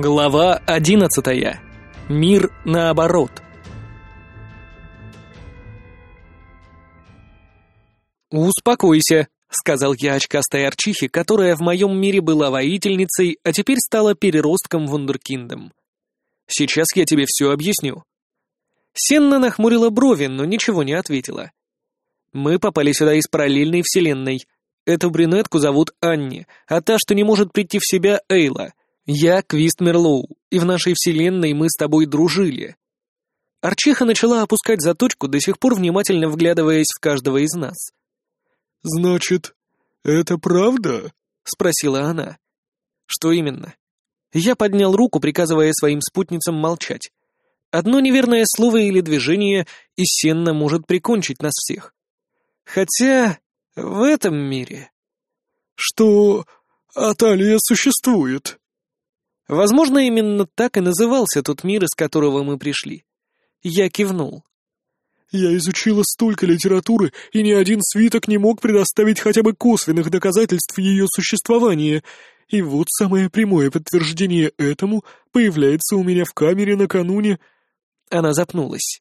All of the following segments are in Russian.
Глава одиннадцатая. Мир наоборот. «Успокойся», — сказал я очкастой арчихе, которая в моем мире была воительницей, а теперь стала переростком вундеркиндом. «Сейчас я тебе все объясню». Сенна нахмурила брови, но ничего не ответила. «Мы попали сюда из параллельной вселенной. Эту брюнетку зовут Анни, а та, что не может прийти в себя, Эйла. Я Квист Мерлоу, и в нашей вселенной мы с тобой дружили». Арчиха начала опускать заточку, до сих пор внимательно вглядываясь в каждого из нас. «Значит, это правда?» — спросила она. «Что именно?» Я поднял руку, приказывая своим спутницам молчать. Одно неверное слово или движение, и Сенна может прикончить нас всех. Хотя в этом мире... Что Аталия существует? Возможно, именно так и назывался тот мир, из которого мы пришли. Я кивнул. Я изучила столько литературы, и ни один свиток не мог предоставить хотя бы косвенных доказательств ее существования. И вот самое прямое подтверждение этому появляется у меня в камере накануне... Она запнулась.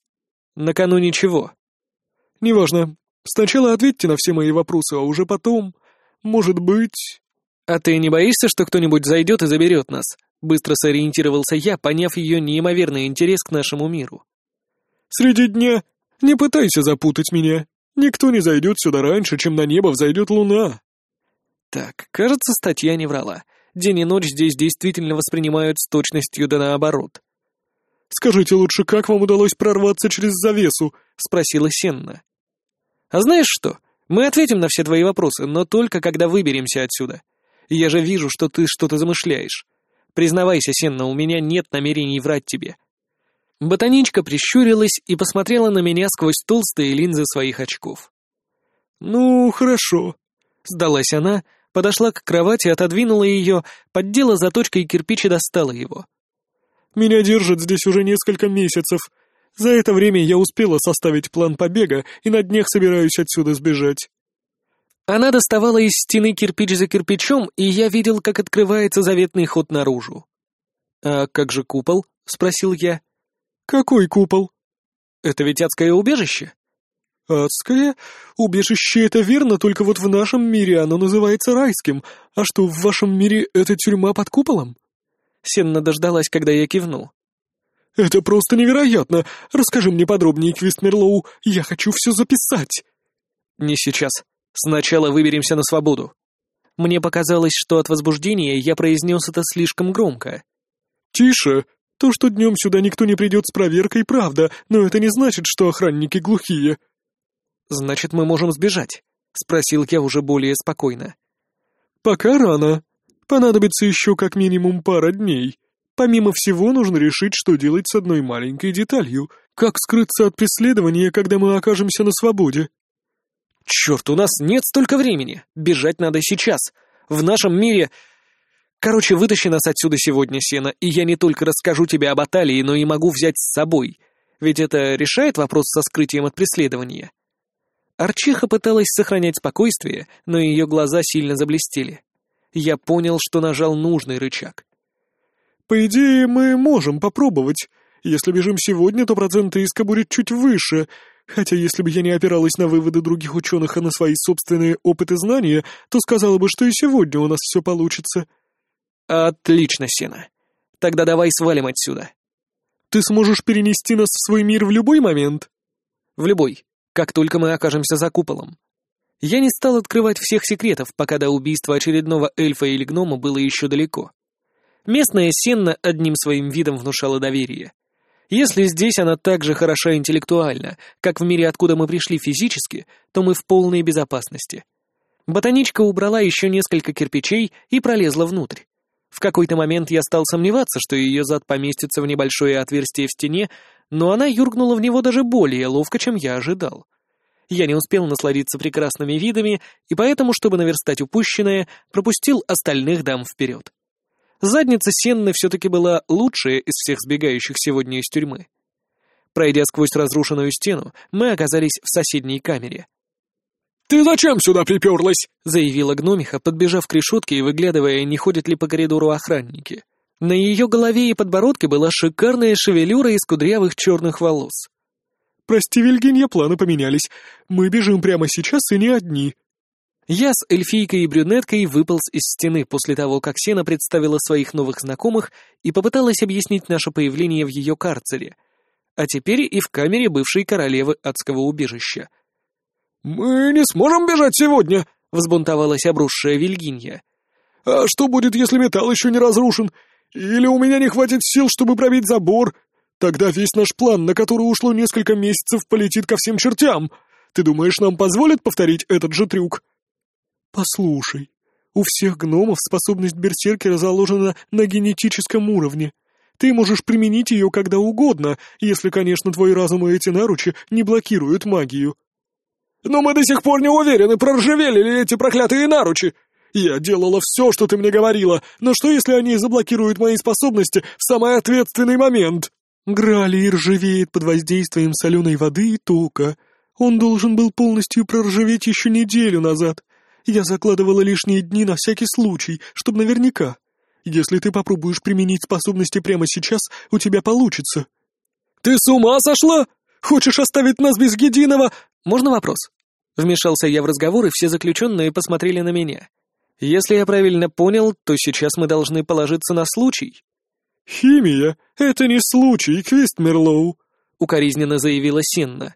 Накануне чего? Неважно. Сначала ответьте на все мои вопросы, а уже потом... Может быть... А ты не боишься, что кто-нибудь зайдет и заберет нас? Быстро сориентировался я, поняв ее неимоверный интерес к нашему миру. Среди дня не пытайся запутать меня. Никто не зайдет сюда раньше, чем на небо взойдет луна. Так, кажется, статья не врала. День и ночь здесь действительно воспринимают с точностью да наоборот. «Скажите лучше, как вам удалось прорваться через завесу?» — спросила Сенна. «А знаешь что? Мы ответим на все твои вопросы, но только когда выберемся отсюда. Я же вижу, что ты что-то замышляешь. Признавайся, Сенна, у меня нет намерений врать тебе. Ботаничка прищурилась и посмотрела на меня сквозь толстые линзы своих очков. «Ну, хорошо», — сдалась она, подошла к кровати, отодвинула ее, поддела заточкой кирпич и достала его. «Меня держат здесь уже несколько месяцев. За это время я успела составить план побега и на днях собираюсь отсюда сбежать». Она доставала из стены кирпич за кирпичом, и я видел, как открывается заветный ход наружу. «А как же купол?» — спросил я. «Какой купол?» «Это ведь адское убежище?» «Адское? Убежище — это верно, только вот в нашем мире оно называется райским. А что, в вашем мире это тюрьма под куполом?» Сенна дождалась, когда я кивнул. «Это просто невероятно! Расскажи мне подробнее, Квистмерлоу, я хочу все записать!» «Не сейчас. Сначала выберемся на свободу». Мне показалось, что от возбуждения я произнес это слишком громко. «Тише!» То, что днем сюда никто не придет с проверкой, правда, но это не значит, что охранники глухие». «Значит, мы можем сбежать?» — спросил я уже более спокойно. «Пока рано. Понадобится еще как минимум пара дней. Помимо всего, нужно решить, что делать с одной маленькой деталью. Как скрыться от преследования, когда мы окажемся на свободе?» «Черт, у нас нет столько времени! Бежать надо сейчас! В нашем мире Короче, вытащи нас отсюда сегодня, Сена, и я не только расскажу тебе об Аталии, но и могу взять с собой. Ведь это решает вопрос со скрытием от преследования. Арчиха пыталась сохранять спокойствие, но ее глаза сильно заблестели. Я понял, что нажал нужный рычаг. «По идее, мы можем попробовать. Если бежим сегодня, то процент иска будет чуть выше. Хотя если бы я не опиралась на выводы других ученых, а на свои собственные опыты знания, то сказала бы, что и сегодня у нас все получится». «Отлично, Сена. Тогда давай свалим отсюда». «Ты сможешь перенести нас в свой мир в любой момент?» «В любой, как только мы окажемся за куполом». Я не стал открывать всех секретов, пока до убийства очередного эльфа или гнома было еще далеко. Местная Сенна одним своим видом внушала доверие. Если здесь она так же хороша интеллектуально, как в мире, откуда мы пришли физически, то мы в полной безопасности. Ботаничка убрала еще несколько кирпичей и пролезла внутрь. В какой-то момент я стал сомневаться, что ее зад поместится в небольшое отверстие в стене, но она юркнула в него даже более ловко, чем я ожидал. Я не успел насладиться прекрасными видами, и поэтому, чтобы наверстать упущенное, пропустил остальных дам вперед. Задница Сенны все-таки была лучшая из всех сбегающих сегодня из тюрьмы. Пройдя сквозь разрушенную стену, мы оказались в соседней камере. «Ты зачем сюда приперлась?» — заявила гномиха, подбежав к решетке и выглядывая, не ходят ли по коридору охранники. На ее голове и подбородке была шикарная шевелюра из кудрявых черных волос. «Прости, Вильгинья, планы поменялись. Мы бежим прямо сейчас и не одни». Я с эльфийкой и брюнеткой выполз из стены после того, как Сена представила своих новых знакомых и попыталась объяснить наше появление в ее карцере, а теперь и в камере бывшей королевы адского убежища. «Мы не сможем бежать сегодня!» — взбунтовалась обросшая Вильгинья. «А что будет, если металл еще не разрушен? Или у меня не хватит сил, чтобы пробить забор? Тогда весь наш план, на который ушло несколько месяцев, полетит ко всем чертям. Ты думаешь, нам позволят повторить этот же трюк?» «Послушай, у всех гномов способность берсеркера заложена на генетическом уровне. Ты можешь применить ее когда угодно, если, конечно, твой разум и эти наручи не блокируют магию». «Но мы до сих пор не уверены, проржавели ли эти проклятые наручи!» Я делала все, что ты мне говорила, но что, если они заблокируют мои способности в самый ответственный момент?» Гралий ржавеет под воздействием соленой воды и тока. Он должен был полностью проржаветь еще неделю назад. Я закладывала лишние дни на всякий случай, чтобы наверняка. Если ты попробуешь применить способности прямо сейчас, у тебя получится. «Ты с ума сошла? Хочешь оставить нас без единого...» «Можно вопрос?» Вмешался я в разговор, и все заключенные посмотрели на меня. Если я правильно понял, то сейчас мы должны положиться на случай. «Химия — это не случай, Квист Мерлоу», — укоризненно заявила Сенна.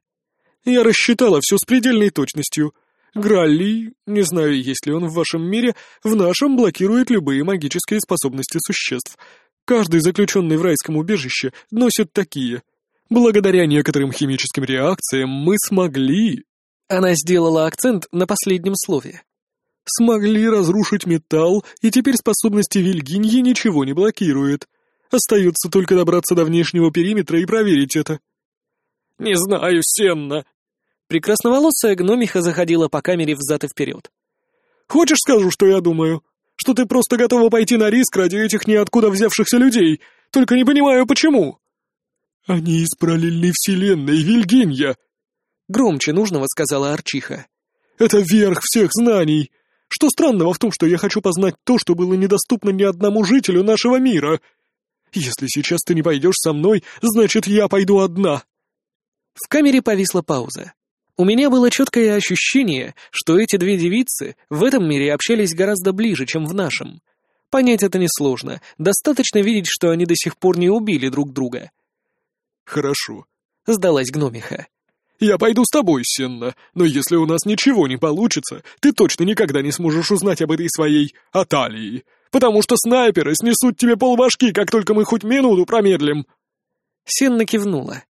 «Я рассчитала все с предельной точностью. Гралли, не знаю, есть ли он в вашем мире, в нашем блокирует любые магические способности существ. Каждый заключенный в райском убежище носит такие. Благодаря некоторым химическим реакциям мы смогли...» Она сделала акцент на последнем слове смогли разрушить металл, и теперь способности Вильгиньи ничего не блокируют. Остается только добраться до внешнего периметра и проверить это. «Не знаю, Сенна!» Прекрасноволосая гномиха заходила по камере взад и вперед. «Хочешь, скажу, что я думаю? Что ты просто готова пойти на риск ради этих ниоткуда взявшихся людей, только не понимаю, почему?» «Они из параллельной вселенной, Вильгинья!» «Громче нужного», — сказала Арчиха. «Это верх всех знаний. Что странного в том, что я хочу познать то, что было недоступно ни одному жителю нашего мира? Если сейчас ты не пойдешь со мной, значит, я пойду одна». В камере повисла пауза. У меня было четкое ощущение, что эти две девицы в этом мире общались гораздо ближе, чем в нашем. Понять это несложно, достаточно видеть, что они до сих пор не убили друг друга. «Хорошо», — сдалась гномиха. Я пойду с тобой, Сенна, но если у нас ничего не получится, ты точно никогда не сможешь узнать об этой своей Аталии, потому что снайперы снесут тебе полбашки, как только мы хоть минуту промедлим». Сенна кивнула.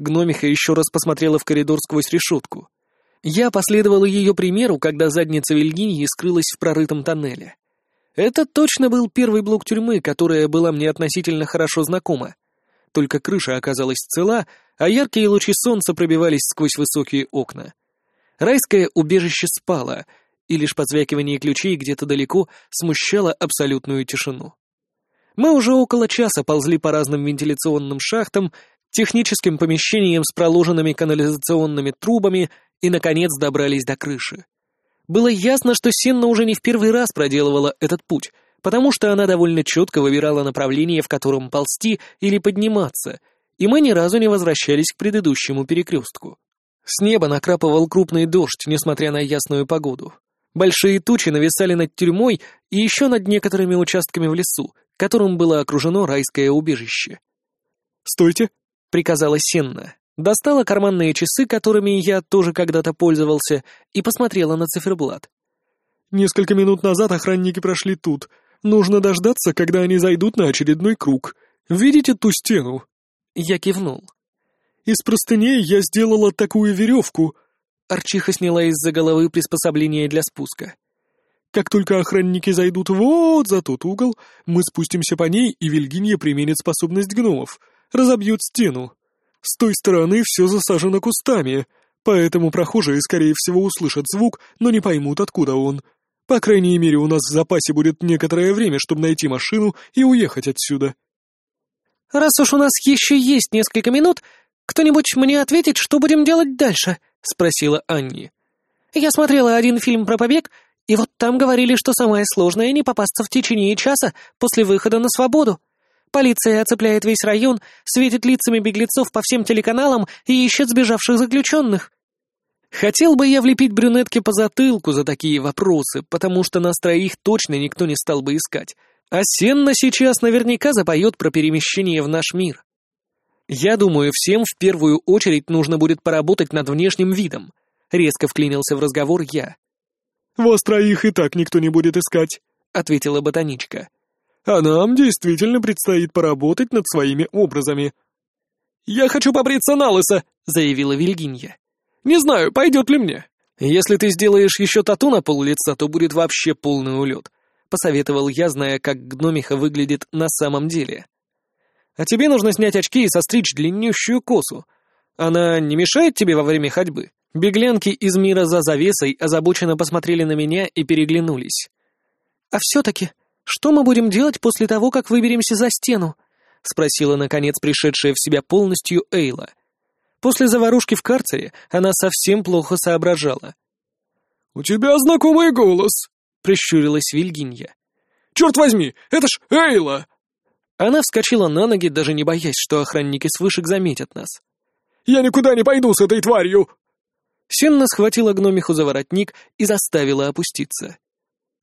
Гномиха еще раз посмотрела в коридор сквозь решетку. Я последовала ее примеру, когда задница Вильгиньи скрылась в прорытом тоннеле. Это точно был первый блок тюрьмы, которая была мне относительно хорошо знакома. Только крыша оказалась цела, а яркие лучи солнца пробивались сквозь высокие окна. Райское убежище спало, и лишь позвякивание ключей где-то далеко смущало абсолютную тишину. Мы уже около часа ползли по разным вентиляционным шахтам, техническим помещениям с проложенными канализационными трубами и, наконец, добрались до крыши. Было ясно, что Сенна уже не в первый раз проделывала этот путь, потому что она довольно четко выбирала направление, в котором ползти или подниматься, и мы ни разу не возвращались к предыдущему перекрестку. С неба накрапывал крупный дождь, несмотря на ясную погоду. Большие тучи нависали над тюрьмой и еще над некоторыми участками в лесу, которым было окружено райское убежище. «Стойте!» — приказала Сенна. Достала карманные часы, которыми я тоже когда-то пользовался, и посмотрела на циферблат. «Несколько минут назад охранники прошли тут. Нужно дождаться, когда они зайдут на очередной круг. Видите ту стену? Я кивнул. «Из простыней я сделала такую веревку». Арчиха сняла из-за головы приспособление для спуска. «Как только охранники зайдут вот за тот угол, мы спустимся по ней, и Вильгинья применит способность гномов, разобьет стену. С той стороны все засажено кустами, поэтому прохожие, скорее всего, услышат звук, но не поймут, откуда он. По крайней мере, у нас в запасе будет некоторое время, чтобы найти машину и уехать отсюда». «Раз уж у нас еще есть несколько минут, кто-нибудь мне ответит, что будем делать дальше?» — спросила Анни. «Я смотрела один фильм про побег, и вот там говорили, что самое сложное — не попасться в течение часа после выхода на свободу. Полиция оцепляет весь район, светит лицами беглецов по всем телеканалам и ищет сбежавших заключенных. Хотел бы я влепить брюнетке по затылку за такие вопросы, потому что нас троих точно никто не стал бы искать. А Сенна сейчас наверняка запоет про перемещение в наш мир. Я думаю, всем в первую очередь нужно будет поработать над внешним видом. Резко вклинился в разговор я. «Вас троих и так никто не будет искать», — ответила ботаничка. «А нам действительно предстоит поработать над своими образами». «Я хочу побриться на лысо», — заявила Вильгинья. Не знаю, пойдет ли мне. Если ты сделаешь еще тату на пол лица, то будет вообще полный улет», — посоветовал я, зная, как гномиха выглядит на самом деле. «А тебе нужно снять очки и состричь длиннющую косу. Она не мешает тебе во время ходьбы?» Беглянки из мира за завесой озабоченно посмотрели на меня и переглянулись. «А все-таки, что мы будем делать после того, как выберемся за стену?» — спросила, наконец, пришедшая в себя полностью Эйла — После заварушки в карцере она совсем плохо соображала. «У тебя знакомый голос», — прищурилась Вильгинья. «Черт возьми, это ж Эйла!» Она вскочила на ноги, даже не боясь, что охранники с вышек заметят нас. «Я никуда не пойду с этой тварью!» Сенна схватила гномиху за воротник и заставила опуститься.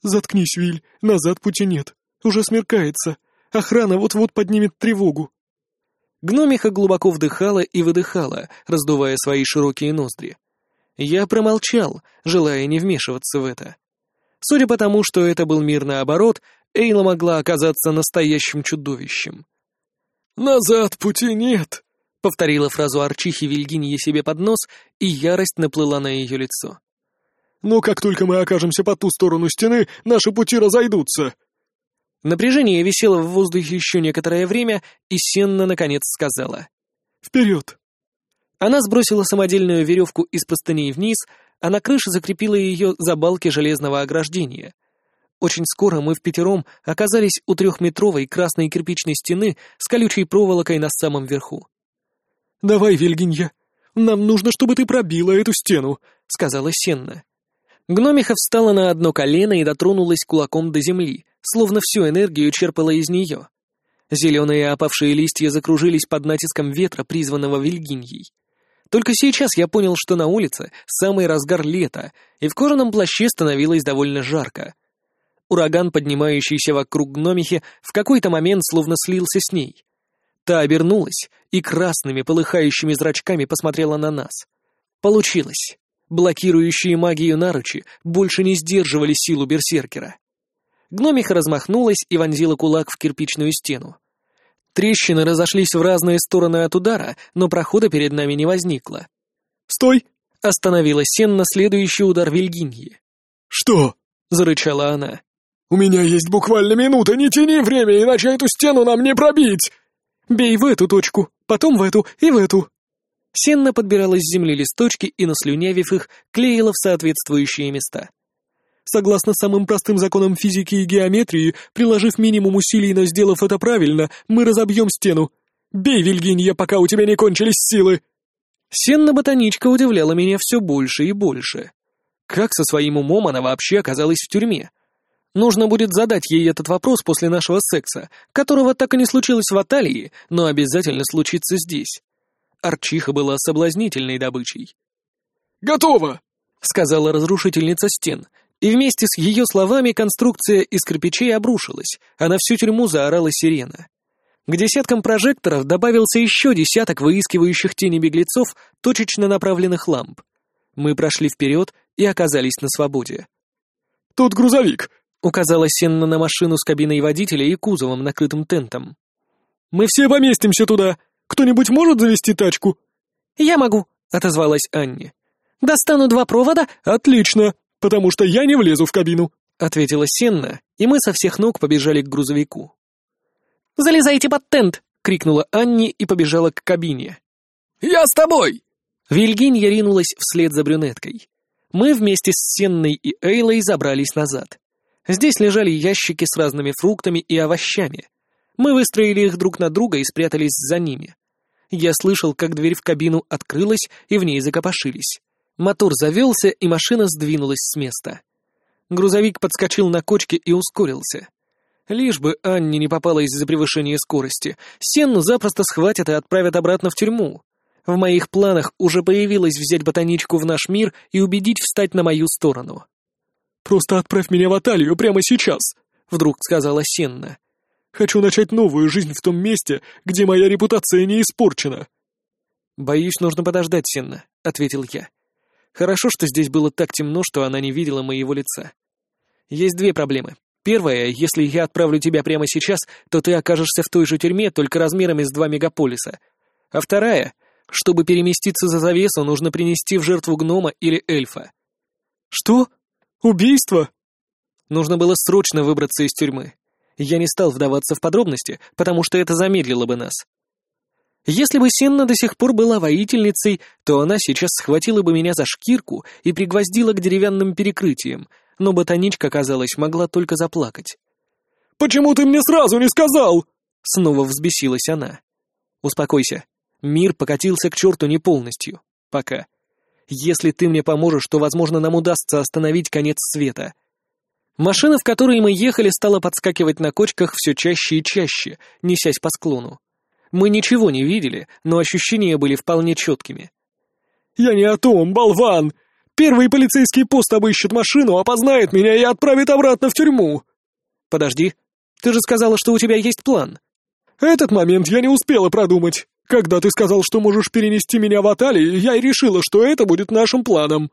«Заткнись, Виль, назад пути нет. Уже смеркается. Охрана вот-вот поднимет тревогу». Гномиха глубоко вдыхала и выдыхала, раздувая свои широкие ноздри. Я промолчал, желая не вмешиваться в это. Судя по тому, что это был мир наоборот, Эйла могла оказаться настоящим чудовищем. «Назад пути нет», — повторила фразу Арчихи Вильгинье себе под нос, и ярость наплыла на ее лицо. «Но как только мы окажемся по ту сторону стены, наши пути разойдутся». Напряжение висело в воздухе еще некоторое время, и Сенна наконец сказала. «Вперед!» Она сбросила самодельную веревку из простыней вниз, а на крыше закрепила ее за балки железного ограждения. Очень скоро мы в пятером оказались у трехметровой красной кирпичной стены с колючей проволокой на самом верху. «Давай, Вильгинья, нам нужно, чтобы ты пробила эту стену», — сказала Сенна. Гномиха встала на одно колено и дотронулась кулаком до земли, словно всю энергию черпала из нее. Зеленые опавшие листья закружились под натиском ветра, призванного Вильгиньей. Только сейчас я понял, что на улице самый разгар лета, и в кожаном плаще становилось довольно жарко. Ураган, поднимающийся вокруг гномихи, в какой-то момент словно слился с ней. Та обернулась и красными полыхающими зрачками посмотрела на нас. Получилось. Блокирующие магию наручи больше не сдерживали силу берсеркера. Гномиха размахнулась и вонзила кулак в кирпичную стену. Трещины разошлись в разные стороны от удара, но прохода перед нами не возникло. «Стой!» — остановила Сен на следующий удар Вильгиньи. «Что?» — зарычала она. «У меня есть буквально минута, не тяни время, иначе эту стену нам не пробить!» «Бей в эту точку, потом в эту и в эту!» Сенна подбирала с земли листочки и, наслюнявив их, клеила в соответствующие места. Согласно самым простым законам физики и геометрии, приложив минимум усилий, но сделав это правильно, мы разобьем стену. Бей, Вильгинья, пока у тебя не кончились силы!» Сенна-ботаничка удивляла меня все больше и больше. Как со своим умом она вообще оказалась в тюрьме? Нужно будет задать ей этот вопрос после нашего секса, которого так и не случилось в Аталии, но обязательно случится здесь. Арчиха была соблазнительной добычей. «Готово!» — сказала разрушительница стен, и вместе с ее словами конструкция из кирпичей обрушилась, а на всю тюрьму заорала сирена. К десяткам прожекторов добавился еще десяток выискивающих тени беглецов точечно направленных ламп. Мы прошли вперед и оказались на свободе. «Тут грузовик», — указала Сенна на машину с кабиной водителя и кузовом, накрытым тентом. «Мы все поместимся туда. Кто-нибудь может завести тачку?» «Я могу», — отозвалась Анни. «Достану два провода». «Отлично», потому что я не влезу в кабину», — ответила Сенна, и мы со всех ног побежали к грузовику. «Залезайте под тент!» — крикнула Анни и побежала к кабине. «Я с тобой!» Вильгинья ринулась вслед за брюнеткой. Мы вместе с Сенной и Эйлой забрались назад. Здесь лежали ящики с разными фруктами и овощами. Мы выстроили их друг на друга и спрятались за ними. Я слышал, как дверь в кабину открылась, и в ней закопошились. Мотор завелся, и машина сдвинулась с места. Грузовик подскочил на кочке и ускорился. Лишь бы Анне не попалась за превышение скорости, Сенну запросто схватят и отправят обратно в тюрьму. В моих планах уже появилось взять ботаничку в наш мир и убедить встать на мою сторону. «Просто отправь меня в Аталию прямо сейчас», — вдруг сказала Сенна. «Хочу начать новую жизнь в том месте, где моя репутация не испорчена». «Боюсь, нужно подождать, Сенна», — ответил я. «Хорошо, что здесь было так темно, что она не видела моего лица. Есть две проблемы. Первая, если я отправлю тебя прямо сейчас, то ты окажешься в той же тюрьме, только размерами с два мегаполиса. А вторая, чтобы переместиться за завесу, нужно принести в жертву гнома или эльфа. Что? Убийство? Нужно было срочно выбраться из тюрьмы. Я не стал вдаваться в подробности, потому что это замедлило бы нас. Если бы Сенна до сих пор была воительницей, то она сейчас схватила бы меня за шкирку и пригвоздила к деревянным перекрытиям, но ботаничка, казалось, могла только заплакать. «Почему ты мне сразу не сказал?» Снова взбесилась она. «Успокойся. Мир покатился к черту не полностью. Пока. Если ты мне поможешь, то, возможно, нам удастся остановить конец света». Машина, в которой мы ехали, стала подскакивать на кочках все чаще и чаще, несясь по склону. Мы ничего не видели, но ощущения были вполне четкими. «Я не о том, болван! Первый полицейский пост обыщет машину, опознает меня и отправит обратно в тюрьму!» «Подожди, ты же сказала, что у тебя есть план!» «Этот момент я не успела продумать. Когда ты сказал, что можешь перенести меня в Аталию, я и решила, что это будет нашим планом».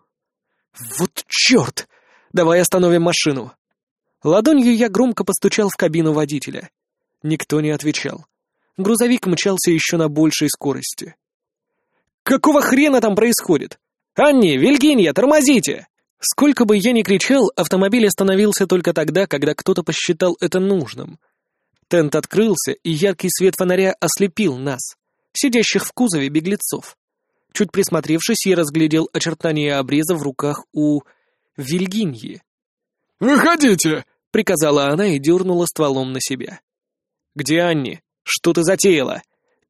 «Вот черт! Давай остановим машину!» Ладонью я громко постучал в кабину водителя. Никто не отвечал. Грузовик мчался еще на большей скорости. «Какого хрена там происходит? Анни, Вильгинья, тормозите!» Сколько бы я ни кричал, автомобиль остановился только тогда, когда кто-то посчитал это нужным. Тент открылся, и яркий свет фонаря ослепил нас, сидящих в кузове беглецов. Чуть присмотревшись, я разглядел очертания обреза в руках у Вильгиньи. «Выходите!» — приказала она и дернула стволом на себя. «Где Анни? Что ты затеяла?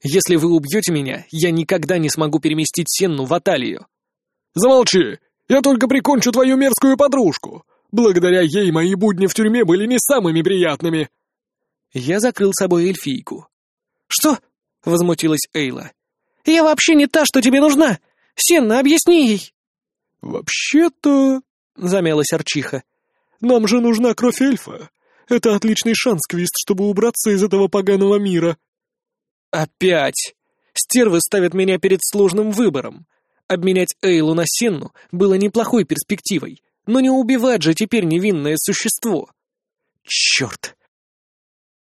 Если вы убьете меня, я никогда не смогу переместить Сенну в Аталию». «Замолчи! Я только прикончу твою мерзкую подружку! Благодаря ей мои будни в тюрьме были не самыми приятными!» Я закрыл собой эльфийку. «Что?» — возмутилась Эйла. «Я вообще не та, что тебе нужна! Сенна, объясни ей!» «Вообще-то...» — замялась Арчиха. «Нам же нужна кровь эльфа. Это отличный шанс, Квист, чтобы убраться из этого поганого мира». «Опять! Стервы ставят меня перед сложным выбором. Обменять Эйлу на Сенну было неплохой перспективой, но не убивать же теперь невинное существо. Черт!